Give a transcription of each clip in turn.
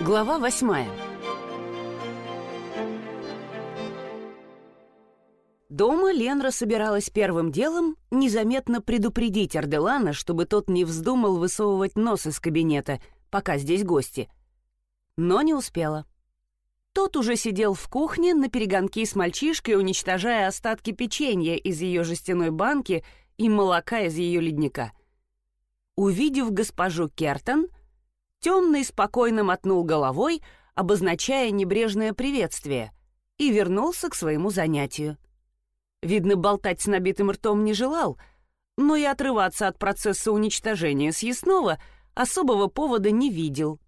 Глава восьмая Дома Ленра собиралась первым делом незаметно предупредить Арделана, чтобы тот не вздумал высовывать нос из кабинета, пока здесь гости. Но не успела. Тот уже сидел в кухне на перегонки с мальчишкой, уничтожая остатки печенья из ее жестяной банки и молока из ее ледника. Увидев госпожу Кертон, темный спокойно мотнул головой, обозначая небрежное приветствие, и вернулся к своему занятию. Видно, болтать с набитым ртом не желал, но и отрываться от процесса уничтожения съестного особого повода не видел.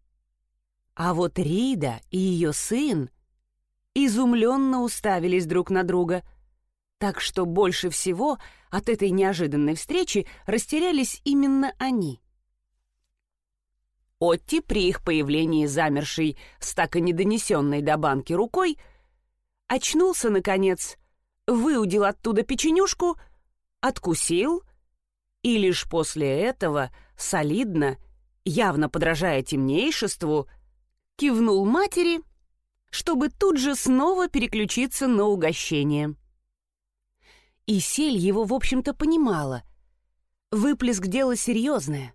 А вот Рида и ее сын изумленно уставились друг на друга, так что больше всего от этой неожиданной встречи растерялись именно они. Отти при их появлении замерший с так и недонесенной до банки рукой очнулся, наконец, выудил оттуда печенюшку, откусил и лишь после этого солидно, явно подражая темнейшеству, кивнул матери, чтобы тут же снова переключиться на угощение. И Сель его, в общем-то, понимала. Выплеск дело серьезное.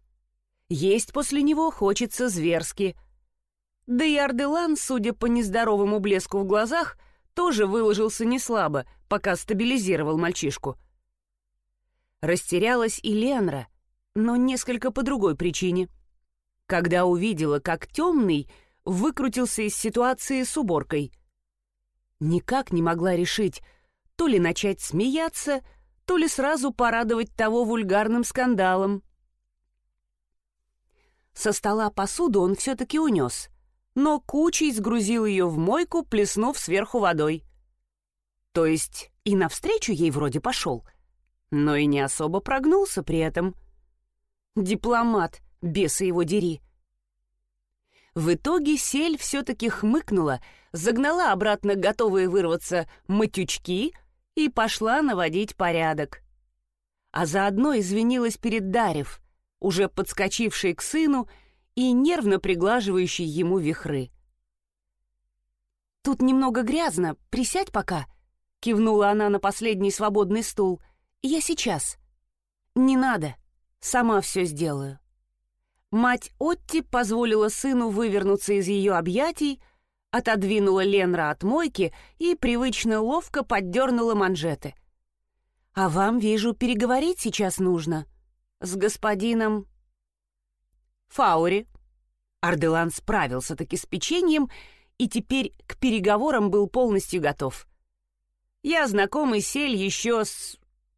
Есть после него хочется зверски. Да и Арделан, судя по нездоровому блеску в глазах, тоже выложился неслабо, пока стабилизировал мальчишку. Растерялась и Ленра, но несколько по другой причине. Когда увидела, как темный выкрутился из ситуации с уборкой. Никак не могла решить, то ли начать смеяться, то ли сразу порадовать того вульгарным скандалом. Со стола посуду он все-таки унес, но кучей сгрузил ее в мойку, плеснув сверху водой. То есть и навстречу ей вроде пошел, но и не особо прогнулся при этом. Дипломат, беса его дери. В итоге сель все-таки хмыкнула, загнала обратно готовые вырваться матючки и пошла наводить порядок. А заодно извинилась перед Дарев, уже подскочившей к сыну и нервно приглаживающей ему вихры. «Тут немного грязно, присядь пока», — кивнула она на последний свободный стул. «Я сейчас». «Не надо, сама все сделаю». Мать Отти позволила сыну вывернуться из ее объятий, отодвинула Ленра от мойки и привычно ловко поддернула манжеты. «А вам, вижу, переговорить сейчас нужно. С господином...» «Фаури». Арделан справился-таки с печеньем и теперь к переговорам был полностью готов. «Я знакомый Сель еще с...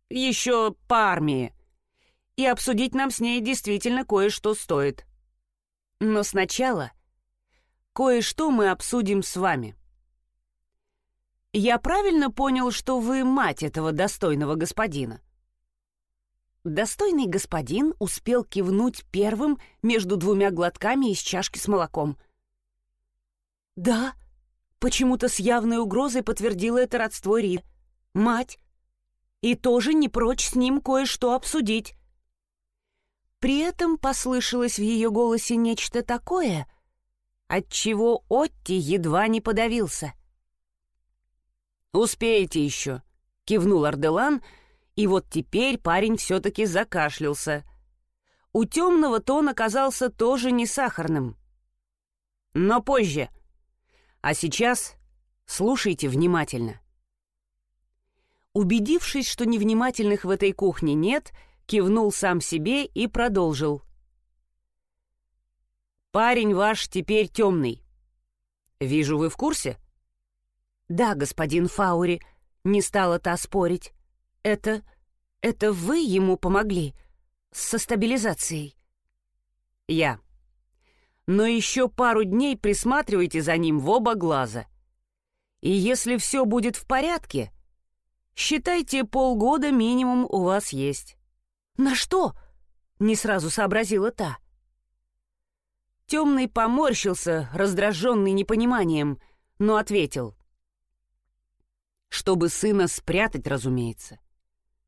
еще по армии и обсудить нам с ней действительно кое-что стоит. Но сначала кое-что мы обсудим с вами. Я правильно понял, что вы мать этого достойного господина? Достойный господин успел кивнуть первым между двумя глотками из чашки с молоком. «Да», — почему-то с явной угрозой подтвердила это родство Ри. «Мать. И тоже не прочь с ним кое-что обсудить». При этом послышалось в ее голосе нечто такое, от чего Отти едва не подавился. «Успеете еще», — кивнул Арделан, и вот теперь парень все-таки закашлялся. У темного тон оказался тоже не сахарным. Но позже. А сейчас слушайте внимательно. Убедившись, что невнимательных в этой кухне нет, — кивнул сам себе и продолжил. «Парень ваш теперь темный. Вижу, вы в курсе?» «Да, господин Фаури», — не стала та спорить. «Это... это вы ему помогли со стабилизацией?» «Я. Но еще пару дней присматривайте за ним в оба глаза. И если все будет в порядке, считайте, полгода минимум у вас есть». «На что?» — не сразу сообразила та. Темный поморщился, раздраженный непониманием, но ответил. «Чтобы сына спрятать, разумеется.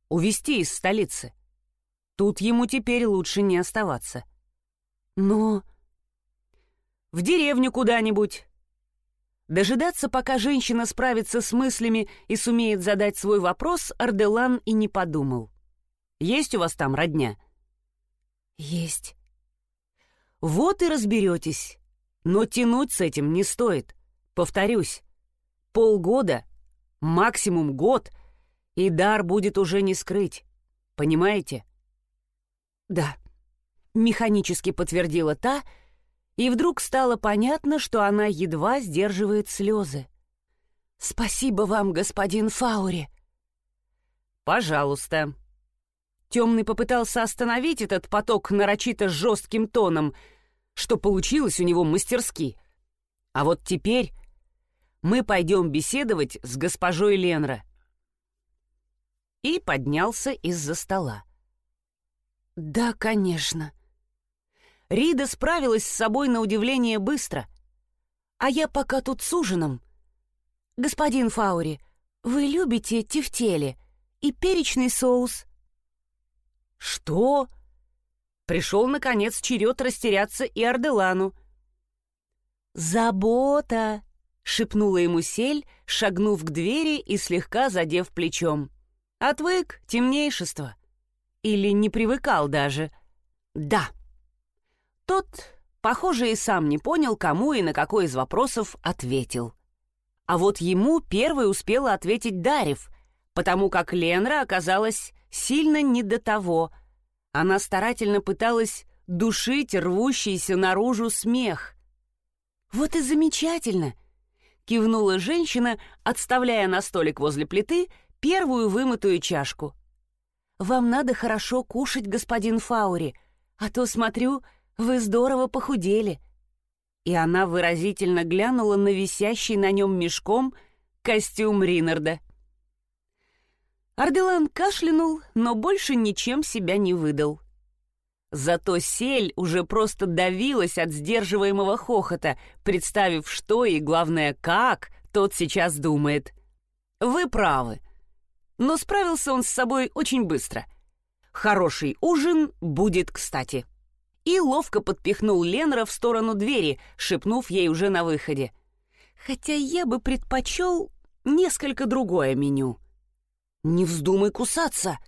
Увести из столицы. Тут ему теперь лучше не оставаться». «Но...» В деревню куда-нибудь. Дожидаться, пока женщина справится с мыслями и сумеет задать свой вопрос, Арделан и не подумал. «Есть у вас там родня?» «Есть». «Вот и разберетесь. Но тянуть с этим не стоит. Повторюсь, полгода, максимум год, и дар будет уже не скрыть. Понимаете?» «Да», — механически подтвердила та, и вдруг стало понятно, что она едва сдерживает слезы. «Спасибо вам, господин Фаури». «Пожалуйста». Темный попытался остановить этот поток нарочито жестким тоном, что получилось у него мастерски. А вот теперь мы пойдем беседовать с госпожой Ленра. И поднялся из-за стола. «Да, конечно». Рида справилась с собой на удивление быстро. «А я пока тут с ужином. Господин Фаури, вы любите тефтели и перечный соус?» «Что?» Пришел, наконец, черед растеряться и Арделану. «Забота!» — шепнула ему сель, шагнув к двери и слегка задев плечом. «Отвык, темнейшество!» Или не привыкал даже. Да. Тот, похоже, и сам не понял, кому и на какой из вопросов ответил. А вот ему первой успела ответить Дарев, потому как Ленра оказалась сильно не до того. Она старательно пыталась душить рвущийся наружу смех. «Вот и замечательно!» — кивнула женщина, отставляя на столик возле плиты первую вымытую чашку. Вам надо хорошо кушать, господин Фаури, а то, смотрю, вы здорово похудели». И она выразительно глянула на висящий на нем мешком костюм Ринарда. Арделан кашлянул, но больше ничем себя не выдал. Зато сель уже просто давилась от сдерживаемого хохота, представив, что и, главное, как тот сейчас думает. «Вы правы», но справился он с собой очень быстро. Хороший ужин будет кстати. И ловко подпихнул Ленра в сторону двери, шепнув ей уже на выходе. Хотя я бы предпочел несколько другое меню. «Не вздумай кусаться!»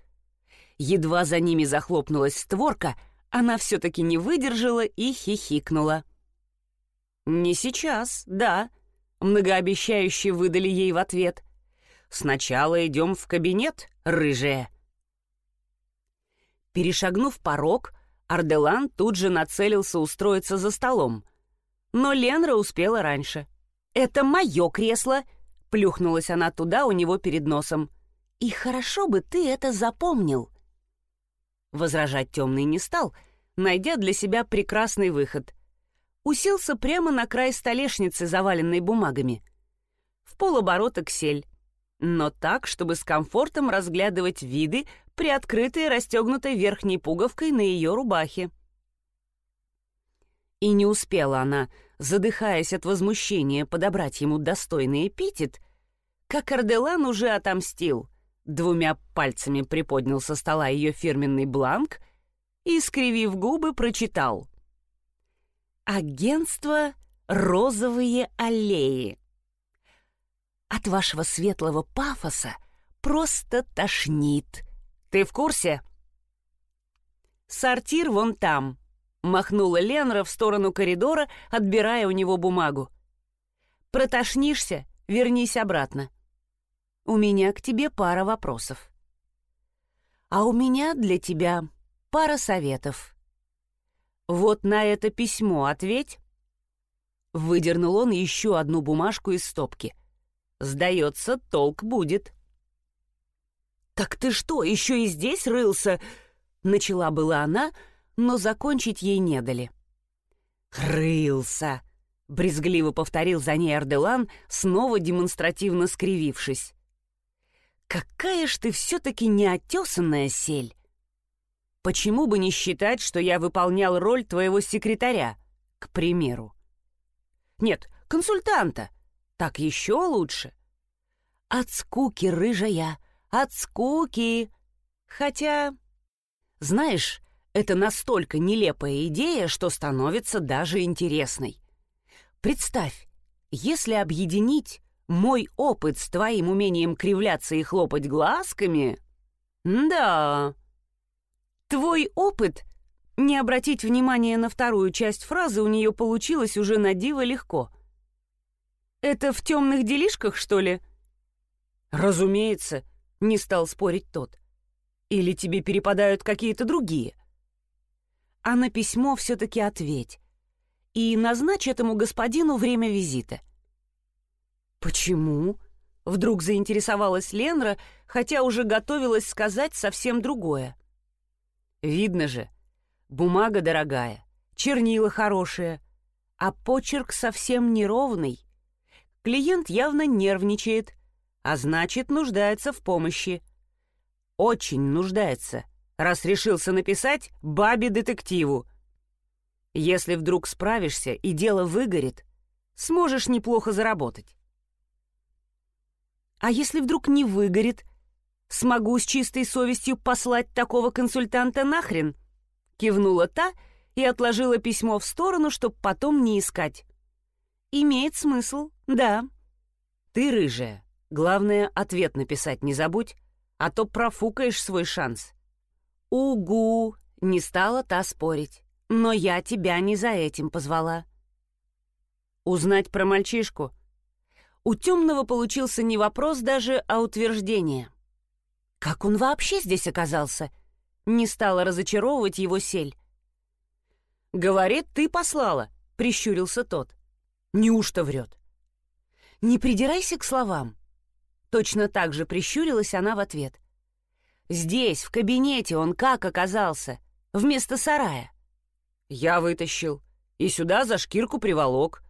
Едва за ними захлопнулась створка, она все-таки не выдержала и хихикнула. «Не сейчас, да», — многообещающе выдали ей в ответ — Сначала идем в кабинет, рыжая». Перешагнув порог, Арделан тут же нацелился устроиться за столом. Но Ленра успела раньше. «Это мое кресло!» — плюхнулась она туда у него перед носом. «И хорошо бы ты это запомнил!» Возражать темный не стал, найдя для себя прекрасный выход. Уселся прямо на край столешницы, заваленной бумагами. В полоборота ксель но так, чтобы с комфортом разглядывать виды, приоткрытые расстегнутой верхней пуговкой на ее рубахе. И не успела она, задыхаясь от возмущения, подобрать ему достойный эпитет, как Арделан уже отомстил, двумя пальцами приподнял со стола ее фирменный бланк и, скривив губы, прочитал. «Агентство «Розовые аллеи». От вашего светлого пафоса просто тошнит. Ты в курсе? Сортир вон там. Махнула Ленра в сторону коридора, отбирая у него бумагу. Протошнишься, вернись обратно. У меня к тебе пара вопросов. А у меня для тебя пара советов. Вот на это письмо ответь. Выдернул он еще одну бумажку из стопки. Сдается, толк будет. «Так ты что, еще и здесь рылся?» Начала была она, но закончить ей не дали. «Рылся!» — брезгливо повторил за ней Арделан, снова демонстративно скривившись. «Какая ж ты все-таки неотесанная сель! Почему бы не считать, что я выполнял роль твоего секретаря, к примеру? Нет, консультанта, так еще лучше. От скуки, рыжая, от скуки. Хотя, знаешь, это настолько нелепая идея, что становится даже интересной. Представь, если объединить мой опыт с твоим умением кривляться и хлопать глазками... Да. Твой опыт... Не обратить внимания на вторую часть фразы у нее получилось уже на диво легко. «Это в темных делишках, что ли?» «Разумеется», — не стал спорить тот. «Или тебе перепадают какие-то другие?» «А на письмо все-таки ответь. И назначь этому господину время визита». «Почему?» — вдруг заинтересовалась Ленра, хотя уже готовилась сказать совсем другое. «Видно же, бумага дорогая, чернила хорошие, а почерк совсем неровный. Клиент явно нервничает, а значит, нуждается в помощи. Очень нуждается, раз решился написать бабе-детективу. Если вдруг справишься и дело выгорит, сможешь неплохо заработать. А если вдруг не выгорит, смогу с чистой совестью послать такого консультанта нахрен? Кивнула та и отложила письмо в сторону, чтоб потом не искать. Имеет смысл, да. Ты рыжая. Главное, ответ написать не забудь, а то профукаешь свой шанс. Угу, не стала та спорить. Но я тебя не за этим позвала. Узнать про мальчишку — у темного получился не вопрос даже, а утверждение. Как он вообще здесь оказался? Не стала разочаровывать его сель. «Говорит, ты послала», — прищурился тот. «Неужто врет?» «Не придирайся к словам». Точно так же прищурилась она в ответ. «Здесь, в кабинете, он как оказался? Вместо сарая?» «Я вытащил. И сюда за шкирку приволок».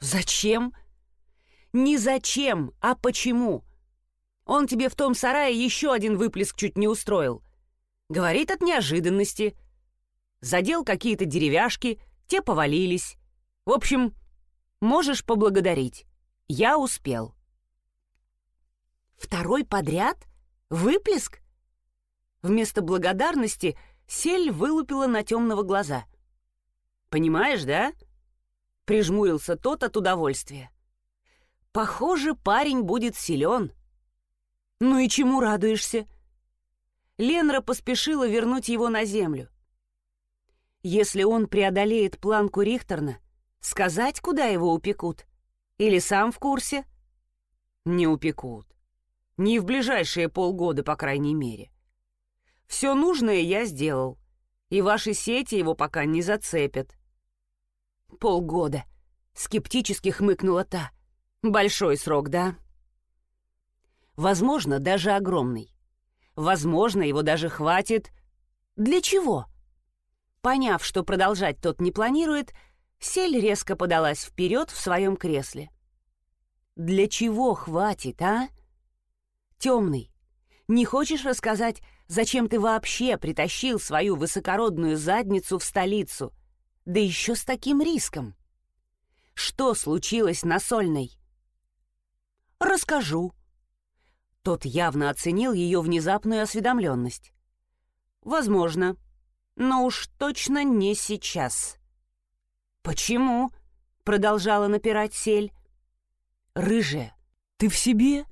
«Зачем?» Не зачем, а почему. Он тебе в том сарае еще один выплеск чуть не устроил. Говорит от неожиданности. Задел какие-то деревяшки, те повалились. В общем, можешь поблагодарить. Я успел. Второй подряд? Выплеск? Вместо благодарности сель вылупила на темного глаза. «Понимаешь, да?» Прижмурился тот от удовольствия. Похоже, парень будет силен. Ну и чему радуешься? Ленра поспешила вернуть его на землю. Если он преодолеет планку Рихтерна, сказать, куда его упекут? Или сам в курсе? Не упекут. Не в ближайшие полгода, по крайней мере. Все нужное я сделал, и ваши сети его пока не зацепят. Полгода. Скептически хмыкнула та. Большой срок, да? Возможно, даже огромный. Возможно, его даже хватит. Для чего? Поняв, что продолжать тот не планирует, Сель резко подалась вперед в своем кресле. «Для чего хватит, а? Темный, не хочешь рассказать, зачем ты вообще притащил свою высокородную задницу в столицу? Да еще с таким риском. Что случилось на Сольной?» «Расскажу». Тот явно оценил ее внезапную осведомленность. «Возможно, но уж точно не сейчас». «Почему?» — продолжала напирать Сель. «Рыжая, ты в себе?»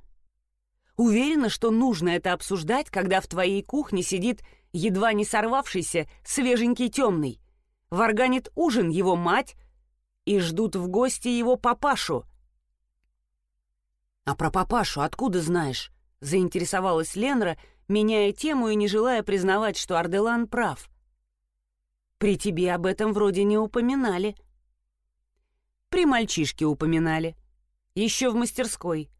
Уверена, что нужно это обсуждать, когда в твоей кухне сидит едва не сорвавшийся свеженький темный, варганит ужин его мать и ждут в гости его папашу — «А про папашу откуда знаешь?» — заинтересовалась Ленра, меняя тему и не желая признавать, что Арделан прав. «При тебе об этом вроде не упоминали». «При мальчишке упоминали. Еще в мастерской.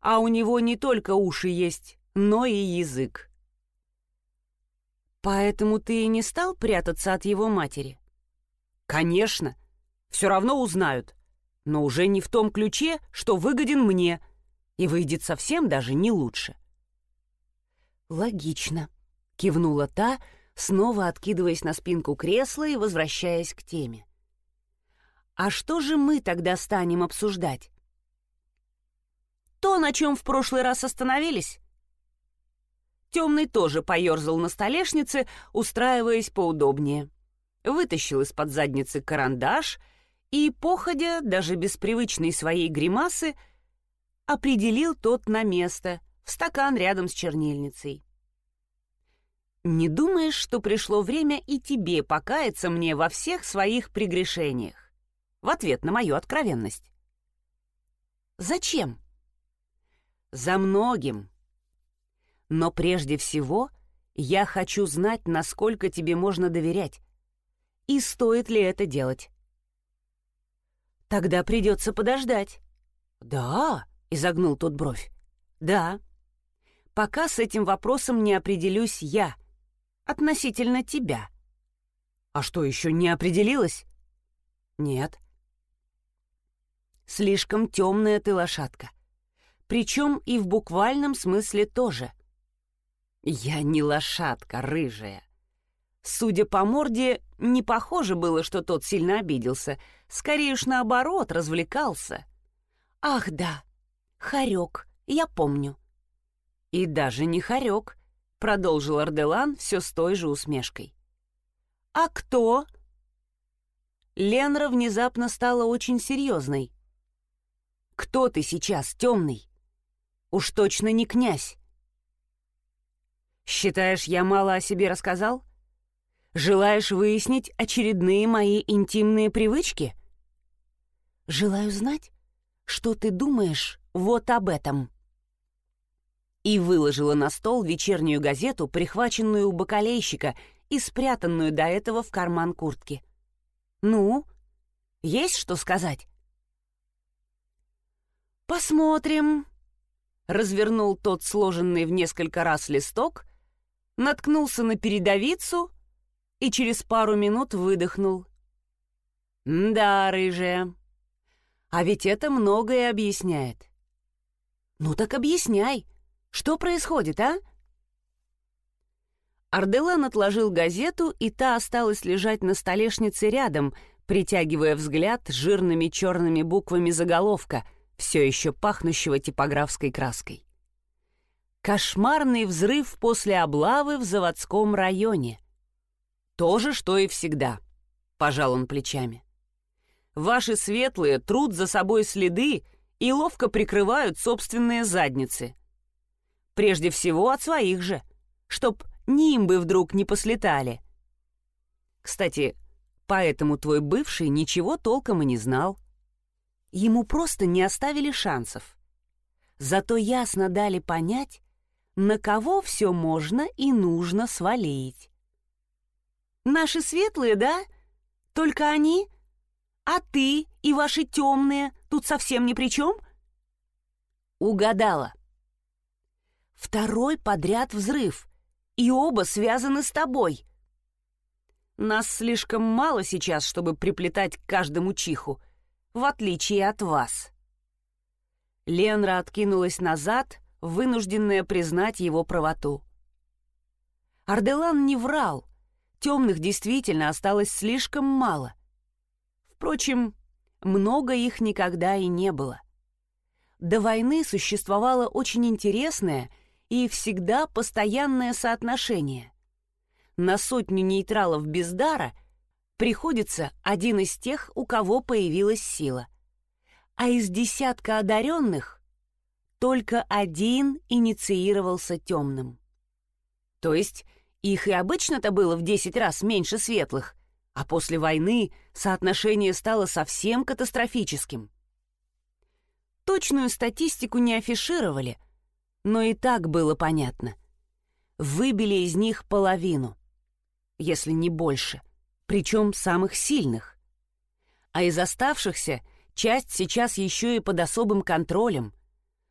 А у него не только уши есть, но и язык». «Поэтому ты и не стал прятаться от его матери?» «Конечно. Все равно узнают но уже не в том ключе, что выгоден мне, и выйдет совсем даже не лучше. «Логично», — кивнула та, снова откидываясь на спинку кресла и возвращаясь к теме. «А что же мы тогда станем обсуждать?» «То, на чем в прошлый раз остановились?» Темный тоже поерзал на столешнице, устраиваясь поудобнее. Вытащил из-под задницы карандаш и, походя, даже без привычной своей гримасы, определил тот на место, в стакан рядом с чернильницей. «Не думаешь, что пришло время и тебе покаяться мне во всех своих прегрешениях?» В ответ на мою откровенность. «Зачем?» «За многим. Но прежде всего я хочу знать, насколько тебе можно доверять, и стоит ли это делать». «Тогда придется подождать». «Да?» — изогнул тот бровь. «Да. Пока с этим вопросом не определюсь я, относительно тебя». «А что, еще не определилась?» «Нет». «Слишком темная ты лошадка. Причем и в буквальном смысле тоже». «Я не лошадка, рыжая. Судя по морде, не похоже было, что тот сильно обиделся. Скорее уж наоборот, развлекался. «Ах, да, хорек, я помню». «И даже не хорек», — продолжил Арделан все с той же усмешкой. «А кто?» Ленра внезапно стала очень серьезной. «Кто ты сейчас, темный? Уж точно не князь». «Считаешь, я мало о себе рассказал?» Желаешь выяснить очередные мои интимные привычки? Желаю знать, что ты думаешь вот об этом. И выложила на стол вечернюю газету, прихваченную у бакалейщика и спрятанную до этого в карман куртки. Ну, есть что сказать? Посмотрим. Развернул тот сложенный в несколько раз листок, наткнулся на передовицу — и через пару минут выдохнул. «Да, рыжая, а ведь это многое объясняет». «Ну так объясняй, что происходит, а?» Арделан отложил газету, и та осталась лежать на столешнице рядом, притягивая взгляд жирными черными буквами заголовка, все еще пахнущего типографской краской. «Кошмарный взрыв после облавы в заводском районе». «То же, что и всегда», — пожал он плечами. «Ваши светлые труд за собой следы и ловко прикрывают собственные задницы. Прежде всего от своих же, чтоб нимбы вдруг не послетали. Кстати, поэтому твой бывший ничего толком и не знал. Ему просто не оставили шансов. Зато ясно дали понять, на кого все можно и нужно свалить. Наши светлые, да? Только они? А ты и ваши темные тут совсем ни при чем? Угадала. Второй подряд взрыв, и оба связаны с тобой. Нас слишком мало сейчас, чтобы приплетать к каждому чиху, в отличие от вас. Ленра откинулась назад, вынужденная признать его правоту. Арделан не врал, Темных действительно осталось слишком мало. Впрочем, много их никогда и не было. До войны существовало очень интересное и всегда постоянное соотношение. На сотню нейтралов без дара приходится один из тех, у кого появилась сила. А из десятка одаренных только один инициировался темным. То есть их и обычно-то было в десять раз меньше светлых, а после войны соотношение стало совсем катастрофическим. Точную статистику не афишировали, но и так было понятно. Выбили из них половину, если не больше, причем самых сильных. А из оставшихся часть сейчас еще и под особым контролем.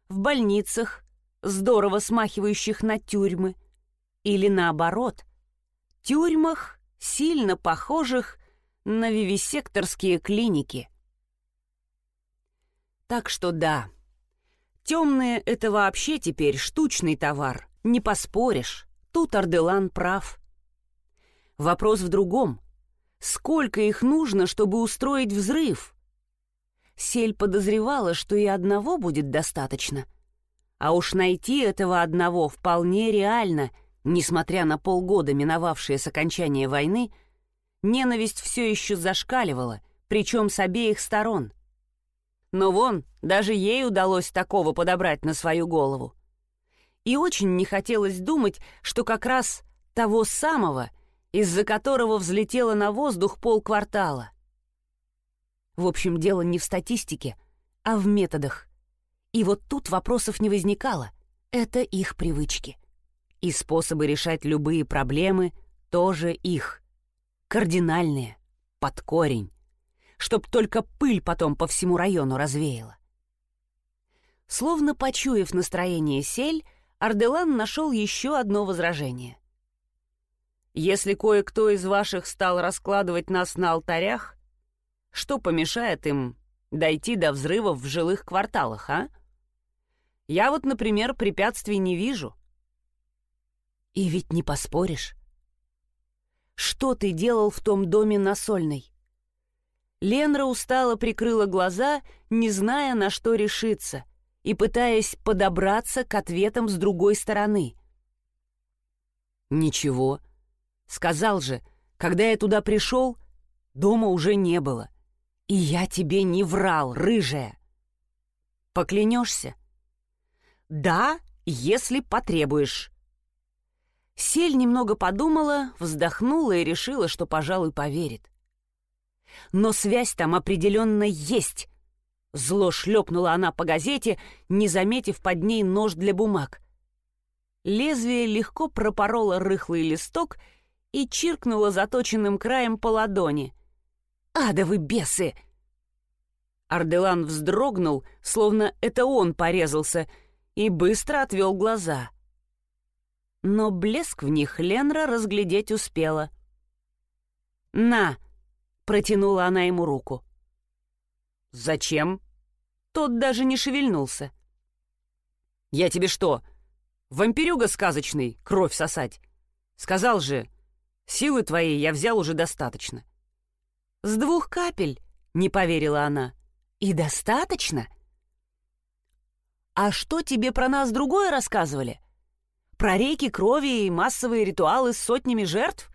В больницах, здорово смахивающих на тюрьмы – или наоборот, тюрьмах, сильно похожих на вивисекторские клиники. Так что да, темные — это вообще теперь штучный товар, не поспоришь, тут Арделан прав. Вопрос в другом. Сколько их нужно, чтобы устроить взрыв? Сель подозревала, что и одного будет достаточно. А уж найти этого одного вполне реально — Несмотря на полгода, миновавшие с окончания войны, ненависть все еще зашкаливала, причем с обеих сторон. Но вон, даже ей удалось такого подобрать на свою голову. И очень не хотелось думать, что как раз того самого, из-за которого взлетело на воздух полквартала. В общем, дело не в статистике, а в методах. И вот тут вопросов не возникало. Это их привычки. И способы решать любые проблемы тоже их. Кардинальные, под корень. Чтоб только пыль потом по всему району развеяла. Словно почуяв настроение сель, Арделан нашел еще одно возражение. «Если кое-кто из ваших стал раскладывать нас на алтарях, что помешает им дойти до взрывов в жилых кварталах, а? Я вот, например, препятствий не вижу. И ведь не поспоришь. Что ты делал в том доме на Сольной? Ленра устало прикрыла глаза, не зная, на что решиться, и пытаясь подобраться к ответам с другой стороны. «Ничего. Сказал же, когда я туда пришел, дома уже не было. И я тебе не врал, рыжая. Поклянешься? Да, если потребуешь. Сель немного подумала, вздохнула и решила, что, пожалуй, поверит. Но связь там определенно есть. Зло шлепнула она по газете, не заметив под ней нож для бумаг. Лезвие легко пропороло рыхлый листок и чиркнуло заточенным краем по ладони. «Адовы бесы!» Арделан вздрогнул, словно это он порезался, и быстро отвел глаза. Но блеск в них Ленра разглядеть успела. «На!» — протянула она ему руку. «Зачем?» Тот даже не шевельнулся. «Я тебе что, вампирюга сказочный, кровь сосать? Сказал же, силы твоей я взял уже достаточно». «С двух капель», — не поверила она. «И достаточно?» «А что тебе про нас другое рассказывали? Про реки крови и массовые ритуалы с сотнями жертв?»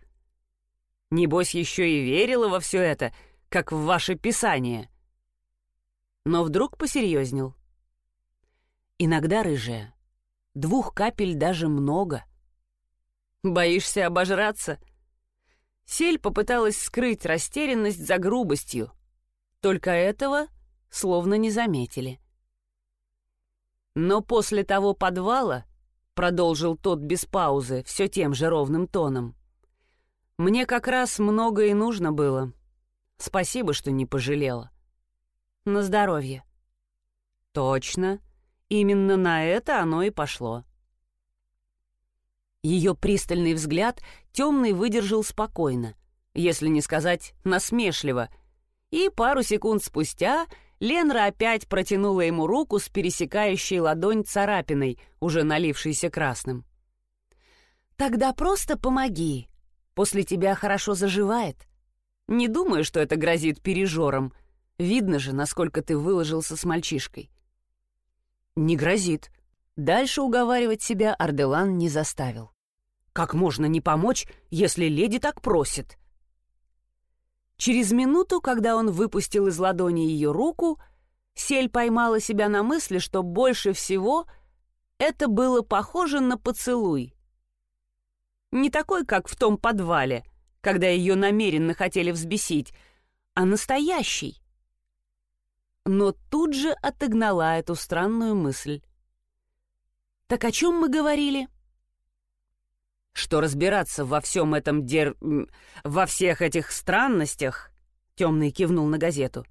Небось, еще и верила во все это, как в ваше писание. Но вдруг посерьезнел. Иногда, рыжая, двух капель даже много. Боишься обожраться? Сель попыталась скрыть растерянность за грубостью. Только этого словно не заметили. Но после того подвала, продолжил тот без паузы, все тем же ровным тоном, мне как раз много и нужно было. Спасибо, что не пожалела. На здоровье. Точно. Именно на это оно и пошло. Ее пристальный взгляд темный выдержал спокойно, если не сказать насмешливо, и пару секунд спустя Ленра опять протянула ему руку с пересекающей ладонь царапиной, уже налившейся красным. «Тогда просто помоги. После тебя хорошо заживает. Не думаю, что это грозит пережором. Видно же, насколько ты выложился с мальчишкой». «Не грозит». Дальше уговаривать себя Арделан не заставил. Как можно не помочь, если леди так просит? Через минуту, когда он выпустил из ладони ее руку, Сель поймала себя на мысли, что больше всего это было похоже на поцелуй. Не такой, как в том подвале, когда ее намеренно хотели взбесить, а настоящий. Но тут же отогнала эту странную мысль. «Так о чем мы говорили?» что разбираться во всем этом дер... во всех этих странностях, темный кивнул на газету,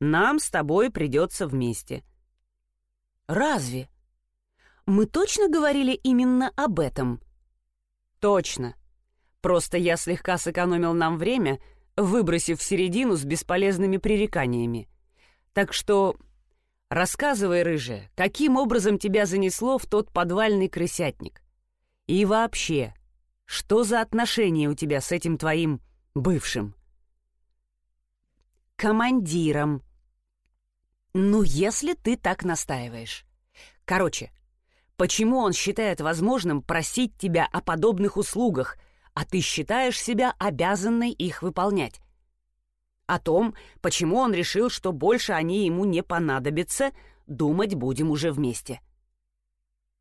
нам с тобой придется вместе. Разве? Мы точно говорили именно об этом? Точно. Просто я слегка сэкономил нам время, выбросив середину с бесполезными пререканиями. Так что рассказывай, рыжая, каким образом тебя занесло в тот подвальный крысятник? И вообще, что за отношения у тебя с этим твоим бывшим? Командиром. Ну, если ты так настаиваешь. Короче, почему он считает возможным просить тебя о подобных услугах, а ты считаешь себя обязанной их выполнять? О том, почему он решил, что больше они ему не понадобятся, думать будем уже вместе.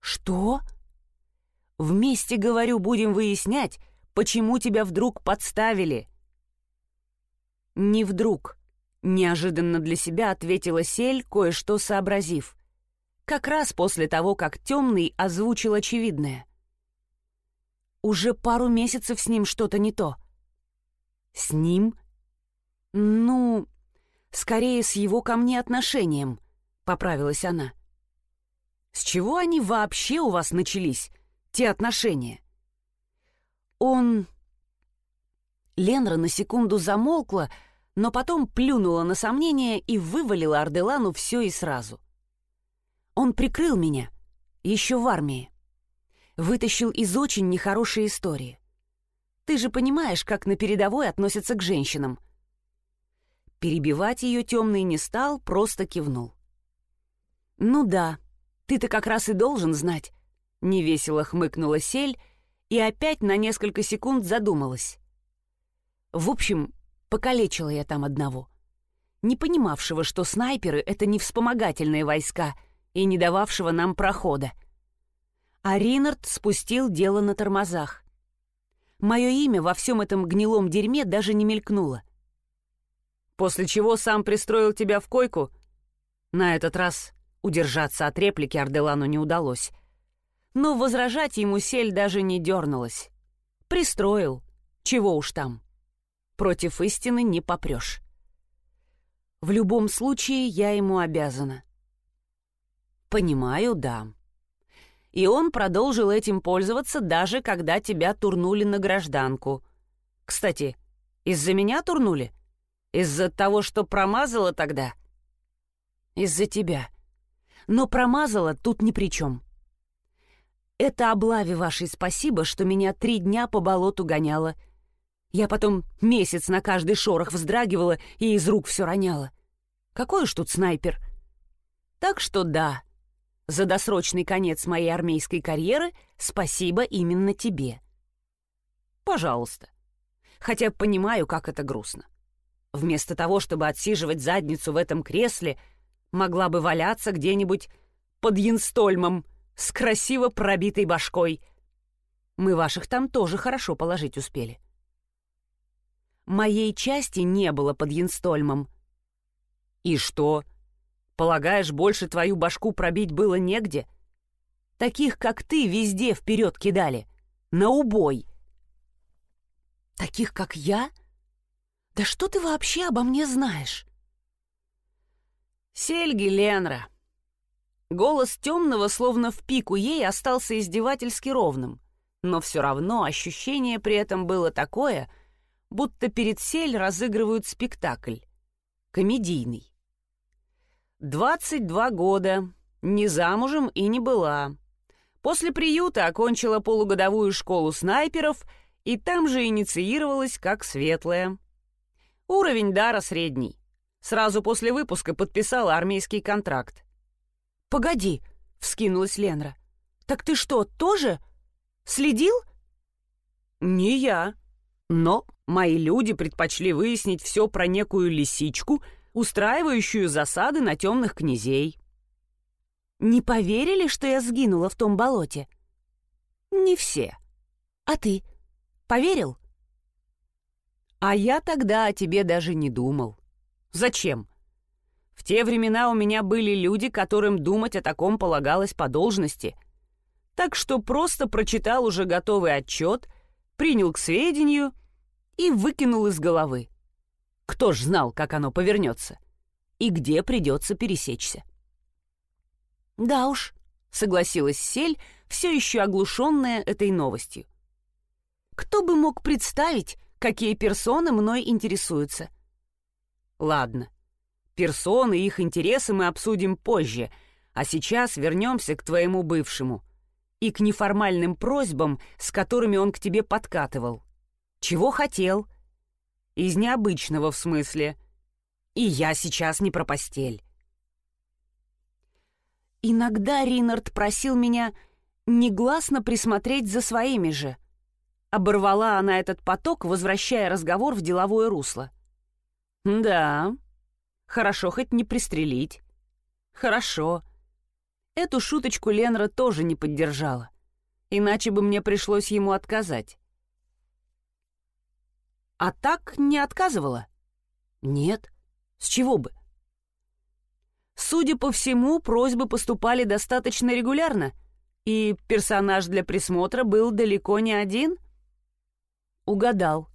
«Что?» «Вместе, говорю, будем выяснять, почему тебя вдруг подставили». «Не вдруг», — неожиданно для себя ответила Сель, кое-что сообразив. Как раз после того, как Темный озвучил очевидное. «Уже пару месяцев с ним что-то не то». «С ним?» «Ну, скорее с его ко мне отношением», — поправилась она. «С чего они вообще у вас начались, те отношения?» «Он...» Ленра на секунду замолкла, но потом плюнула на сомнение и вывалила Арделану все и сразу. «Он прикрыл меня, еще в армии. Вытащил из очень нехорошей истории. Ты же понимаешь, как на передовой относятся к женщинам». Перебивать ее темный не стал, просто кивнул. «Ну да, ты-то как раз и должен знать», — невесело хмыкнула Сель и опять на несколько секунд задумалась. В общем, покалечила я там одного, не понимавшего, что снайперы — это не вспомогательные войска и не дававшего нам прохода. А Ринард спустил дело на тормозах. Мое имя во всем этом гнилом дерьме даже не мелькнуло после чего сам пристроил тебя в койку? На этот раз удержаться от реплики Арделану не удалось. Но возражать ему сель даже не дернулась. Пристроил. Чего уж там. Против истины не попрешь. В любом случае я ему обязана. Понимаю, да. И он продолжил этим пользоваться, даже когда тебя турнули на гражданку. Кстати, из-за меня турнули? — из-за того, что промазала тогда? Из-за тебя. Но промазала тут ни при чем. Это облаве вашей спасибо, что меня три дня по болоту гоняла. Я потом месяц на каждый шорох вздрагивала и из рук все роняла. Какой уж тут снайпер. Так что да, за досрочный конец моей армейской карьеры спасибо именно тебе. Пожалуйста. Хотя понимаю, как это грустно. Вместо того, чтобы отсиживать задницу в этом кресле, могла бы валяться где-нибудь под Янстольмом с красиво пробитой башкой. Мы ваших там тоже хорошо положить успели. Моей части не было под Янстольмом. И что? Полагаешь, больше твою башку пробить было негде? Таких, как ты, везде вперед кидали. На убой. Таких, как я — да что ты вообще обо мне знаешь? Сельги Ленра. Голос темного, словно в пику ей, остался издевательски ровным, но все равно ощущение при этом было такое, будто перед Сель разыгрывают спектакль. Комедийный. Двадцать два года, не замужем и не была. После приюта окончила полугодовую школу снайперов и там же инициировалась как светлая. Уровень дара средний. Сразу после выпуска подписала армейский контракт. «Погоди», — вскинулась Ленра. «Так ты что, тоже? Следил?» «Не я. Но мои люди предпочли выяснить все про некую лисичку, устраивающую засады на темных князей». «Не поверили, что я сгинула в том болоте?» «Не все». «А ты? Поверил?» А я тогда о тебе даже не думал. Зачем? В те времена у меня были люди, которым думать о таком полагалось по должности. Так что просто прочитал уже готовый отчет, принял к сведению и выкинул из головы. Кто ж знал, как оно повернется и где придется пересечься. «Да уж», — согласилась Сель, все еще оглушенная этой новостью. «Кто бы мог представить, какие персоны мной интересуются. Ладно, персоны и их интересы мы обсудим позже, а сейчас вернемся к твоему бывшему и к неформальным просьбам, с которыми он к тебе подкатывал. Чего хотел? Из необычного в смысле. И я сейчас не про постель. Иногда Ринард просил меня негласно присмотреть за своими же — Оборвала она этот поток, возвращая разговор в деловое русло. Да, хорошо хоть не пристрелить. Хорошо. Эту шуточку Ленра тоже не поддержала. Иначе бы мне пришлось ему отказать. А так не отказывала? Нет. С чего бы? Судя по всему, просьбы поступали достаточно регулярно, и персонаж для присмотра был далеко не один. Угадал.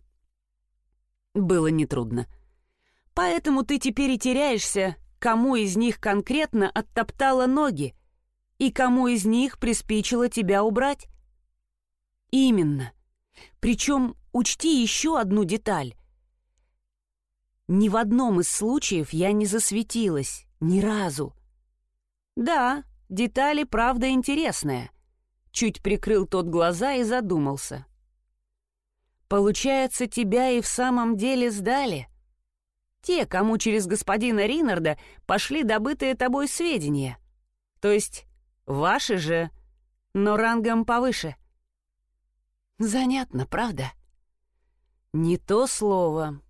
Было нетрудно. Поэтому ты теперь и теряешься, кому из них конкретно оттоптала ноги и кому из них приспичило тебя убрать. Именно. Причем учти еще одну деталь. Ни в одном из случаев я не засветилась, ни разу. Да, детали, правда, интересные. Чуть прикрыл тот глаза и задумался. Получается, тебя и в самом деле сдали? Те, кому через господина Ринарда пошли добытые тобой сведения. То есть ваши же, но рангом повыше. Занятно, правда? Не то слово.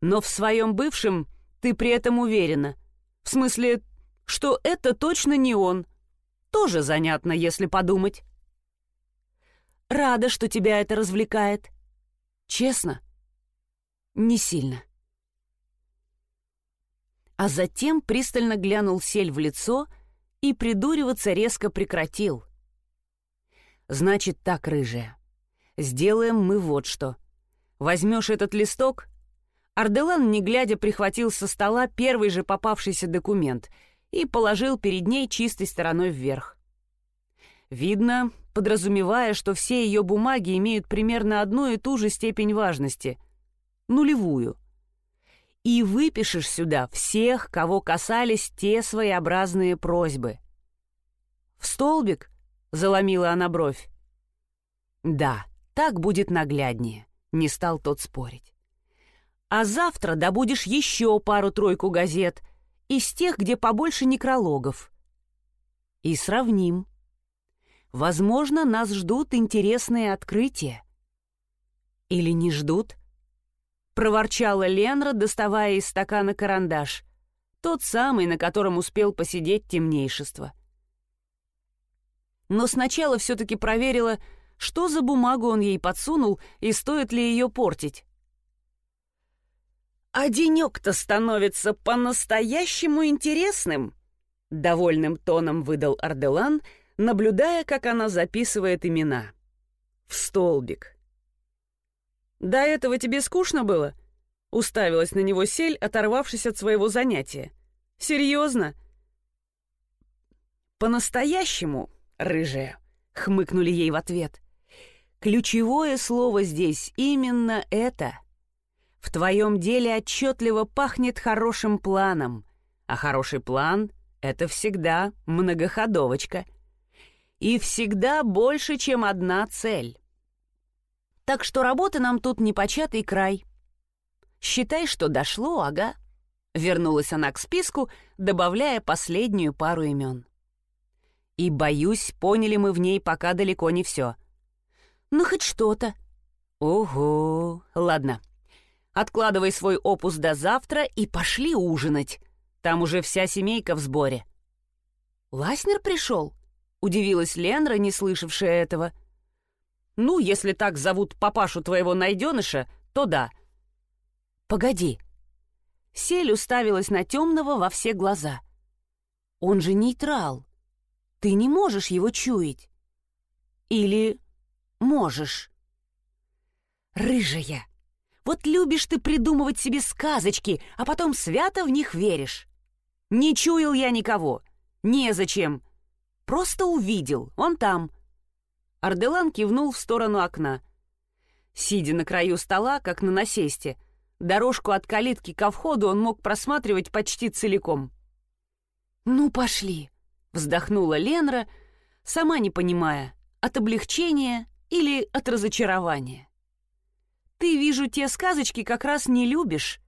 Но в своем бывшем ты при этом уверена. В смысле, что это точно не он. Тоже занятно, если подумать. Рада, что тебя это развлекает. Честно? Не сильно. А затем пристально глянул Сель в лицо и придуриваться резко прекратил. «Значит так, рыжая, сделаем мы вот что. Возьмешь этот листок Арделан, не глядя, прихватил со стола первый же попавшийся документ и положил перед ней чистой стороной вверх. Видно, подразумевая, что все ее бумаги имеют примерно одну и ту же степень важности — нулевую. И выпишешь сюда всех, кого касались те своеобразные просьбы. «В столбик?» — заломила она бровь. «Да, так будет нагляднее», — не стал тот спорить а завтра добудешь еще пару-тройку газет из тех, где побольше некрологов. И сравним. Возможно, нас ждут интересные открытия. Или не ждут? Проворчала Ленра, доставая из стакана карандаш. Тот самый, на котором успел посидеть темнейшество. Но сначала все-таки проверила, что за бумагу он ей подсунул и стоит ли ее портить. «А денек-то становится по-настоящему интересным!» Довольным тоном выдал Арделан, наблюдая, как она записывает имена. «В столбик». «До этого тебе скучно было?» Уставилась на него сель, оторвавшись от своего занятия. «Серьезно?» «По-настоящему, рыжая», — хмыкнули ей в ответ. «Ключевое слово здесь именно это — в твоем деле отчетливо пахнет хорошим планом, а хороший план — это всегда многоходовочка. И всегда больше, чем одна цель. Так что работы нам тут непочатый край. Считай, что дошло, ага. Вернулась она к списку, добавляя последнюю пару имен. И, боюсь, поняли мы в ней пока далеко не все. Ну, хоть что-то. Ого, ладно. Откладывай свой опус до завтра и пошли ужинать. Там уже вся семейка в сборе». «Ласнер пришел?» — удивилась Ленра, не слышавшая этого. «Ну, если так зовут папашу твоего найденыша, то да». «Погоди». Сель уставилась на темного во все глаза. «Он же нейтрал. Ты не можешь его чуять. Или можешь?» «Рыжая!» Вот любишь ты придумывать себе сказочки, а потом свято в них веришь. Не чуял я никого. Незачем. Просто увидел. Он там. Арделан кивнул в сторону окна. Сидя на краю стола, как на насесте, дорожку от калитки ко входу он мог просматривать почти целиком. «Ну, пошли», — вздохнула Ленра, сама не понимая, от облегчения или от разочарования. Ты, вижу, те сказочки как раз не любишь».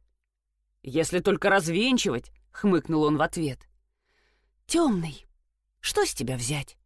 «Если только развенчивать», — хмыкнул он в ответ. «Темный, что с тебя взять?»